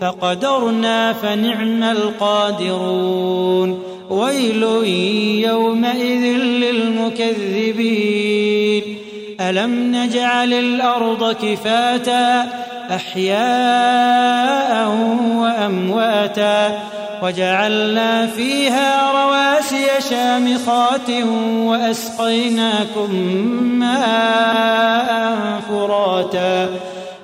فقدرنا فنعم القادرون. ويل يومئذ للمكذبين. ألم نجعل الأرض كفاتا أحياء وأمواتا وجعلنا فيها رواسي شامخات وأسقيناكم ماء فراتا.